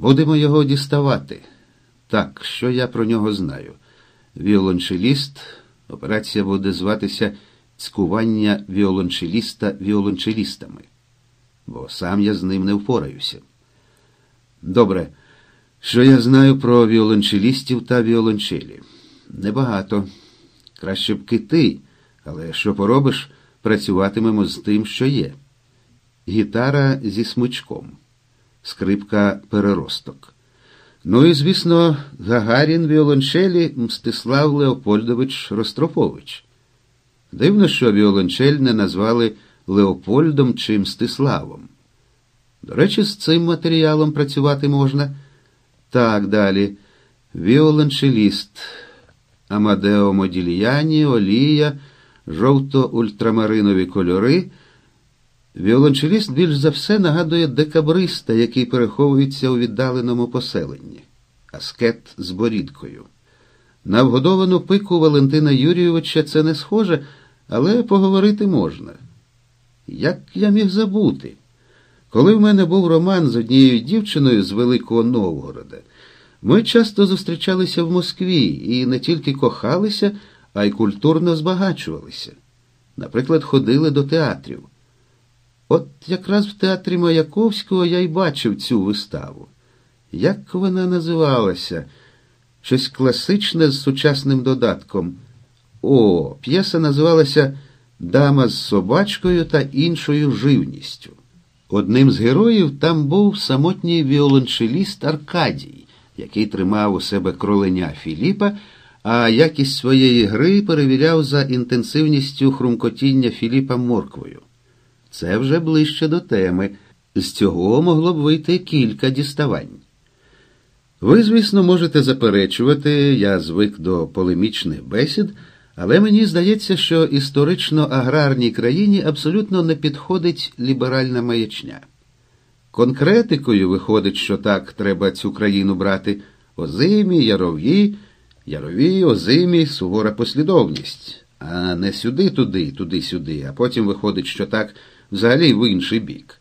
Будемо його діставати. Так, що я про нього знаю? Віолончеліст, операція буде зватися цькування віолончеліста віолончелістами, бо сам я з ним не впораюся. Добре, що я знаю про віолончелістів та віолончелі? Небагато. Краще б кити, але що поробиш, працюватимемо з тим, що є. Гітара зі смичком, скрипка переросток. Ну і, звісно, Гагарін віолончелі Мстислав Леопольдович Ростропович. Дивно, що віолончель не назвали Леопольдом чи Мстиславом. До речі, з цим матеріалом працювати можна. Так далі. Віолончеліст Амадео Модільяні, Олія, жовто-ультрамаринові кольори. Віолончеліст більш за все нагадує декабриста, який переховується у віддаленому поселенні, аскет з борідкою. На вгодовану пику Валентина Юрійовича це не схоже, але поговорити можна. Як я міг забути? Коли в мене був роман з однією дівчиною з Великого Новгорода, ми часто зустрічалися в Москві і не тільки кохалися, а й культурно збагачувалися. Наприклад, ходили до театрів. От якраз в театрі Маяковського я й бачив цю виставу. Як вона називалася? Щось класичне з сучасним додатком. О, п'єса називалася Дама з собачкою та іншою живністю. Одним з героїв там був самотній віолончеліст Аркадій, який тримав у себе кроленя Філіпа, а якість своєї гри перевіряв за інтенсивністю хрумкотіння Філіпа морквою. Це вже ближче до теми. З цього могло б вийти кілька діставань. Ви, звісно, можете заперечувати, я звик до полемічних бесід, але мені здається, що історично аграрній країні абсолютно не підходить ліберальна маячня. Конкретикою виходить, що так треба цю країну брати озимі, ярові, ярові, озимі, сувора послідовність, а не сюди-туди, туди-сюди, а потім виходить, що так взагалі в інший бік.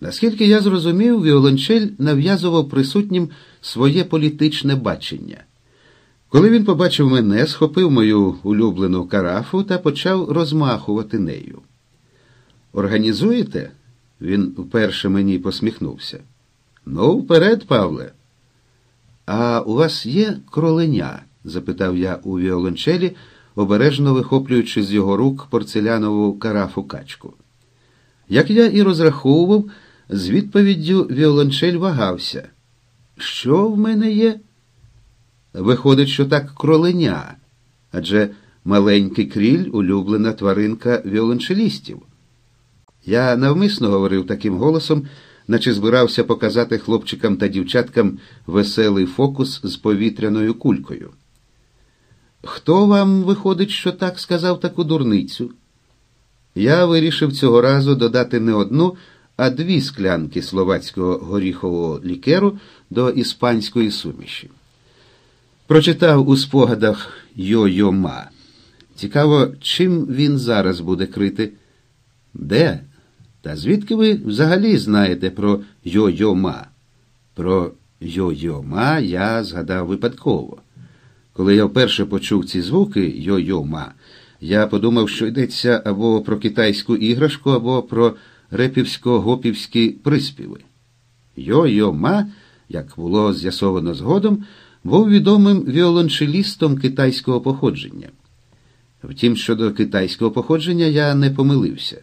Наскільки я зрозумів, Віолончель нав'язував присутнім своє політичне бачення. Коли він побачив мене, схопив мою улюблену карафу та почав розмахувати нею. Організуєте? Він вперше мені посміхнувся. Ну, вперед, Павле. А у вас є кроленя? запитав я у віолончелі, обережно вихоплюючи з його рук порцелянову карафу качку. Як я і розраховував, з відповіддю віолончель вагався. Що в мене є? Виходить, що так кроленя, адже маленький кріль улюблена тваринка віолончелістів. Я навмисно говорив таким голосом, наче збирався показати хлопчикам та дівчаткам веселий фокус з повітряною кулькою. Хто вам, виходить, що так сказав таку дурницю? Я вирішив цього разу додати не одну, а дві склянки словацького горіхового лікеру до іспанської суміші. Прочитав у спогадах Йо-Йо-Ма. Цікаво, чим він зараз буде крити? Де? Та звідки ви взагалі знаєте про Йо-Йо-Ма? Про Йо-Йо-Ма я згадав випадково. Коли я вперше почув ці звуки Йо-Йо-Ма, я подумав, що йдеться або про китайську іграшку, або про репівсько-гопівські приспіви. Йо-Йо-Ма, як було з'ясовано згодом, був відомим віолончелістом китайського походження. Втім, щодо китайського походження я не помилився.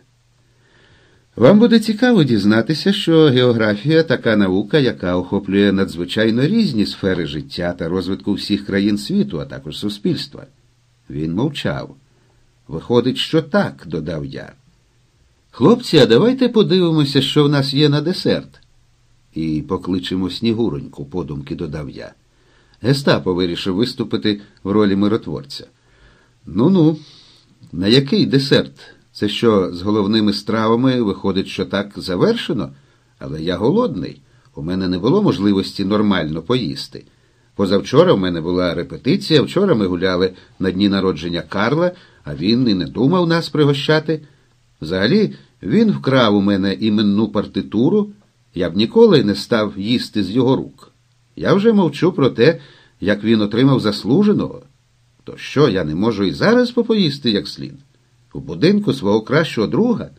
Вам буде цікаво дізнатися, що географія така наука, яка охоплює надзвичайно різні сфери життя та розвитку всіх країн світу, а також суспільства. Він мовчав. Виходить, що так, додав я. Хлопці, а давайте подивимося, що в нас є на десерт. І покличемо снігуроньку, подумки додав я. Гестапо вирішив виступити в ролі миротворця. Ну ну, на який десерт? Це що з головними стравами виходить, що так завершено? Але я голодний. У мене не було можливості нормально поїсти. Позавчора в мене була репетиція, вчора ми гуляли на дні народження Карла, а він і не думав нас пригощати. Взагалі, він вкрав у мене іменну партитуру, я б ніколи не став їсти з його рук. Я вже мовчу про те, як він отримав заслуженого. То що, я не можу і зараз попоїсти як слід? У будинку свого кращого друга?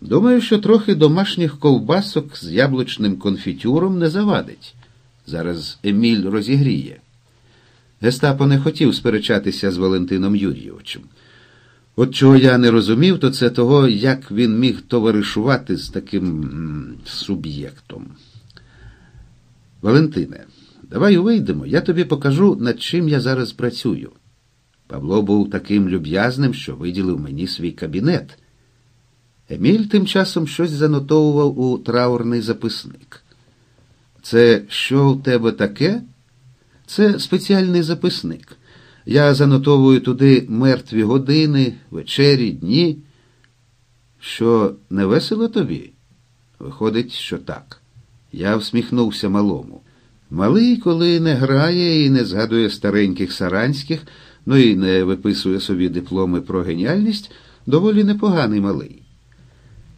Думаю, що трохи домашніх ковбасок з яблучним конфітюром не завадить. Зараз Еміль розігріє. Гестапо не хотів сперечатися з Валентином Юрійовичем. От чого я не розумів, то це того, як він міг товаришувати з таким суб'єктом. Валентине, давай вийдемо, я тобі покажу, над чим я зараз працюю. Павло був таким люб'язним, що виділив мені свій кабінет. Еміль тим часом щось занотовував у траурний записник. Це що в тебе таке? Це спеціальний записник. Я занотовую туди мертві години, вечері, дні. Що не весело тобі? Виходить, що так. Я всміхнувся малому. Малий, коли не грає і не згадує стареньких саранських, ну і не виписує собі дипломи про геніальність, доволі непоганий малий.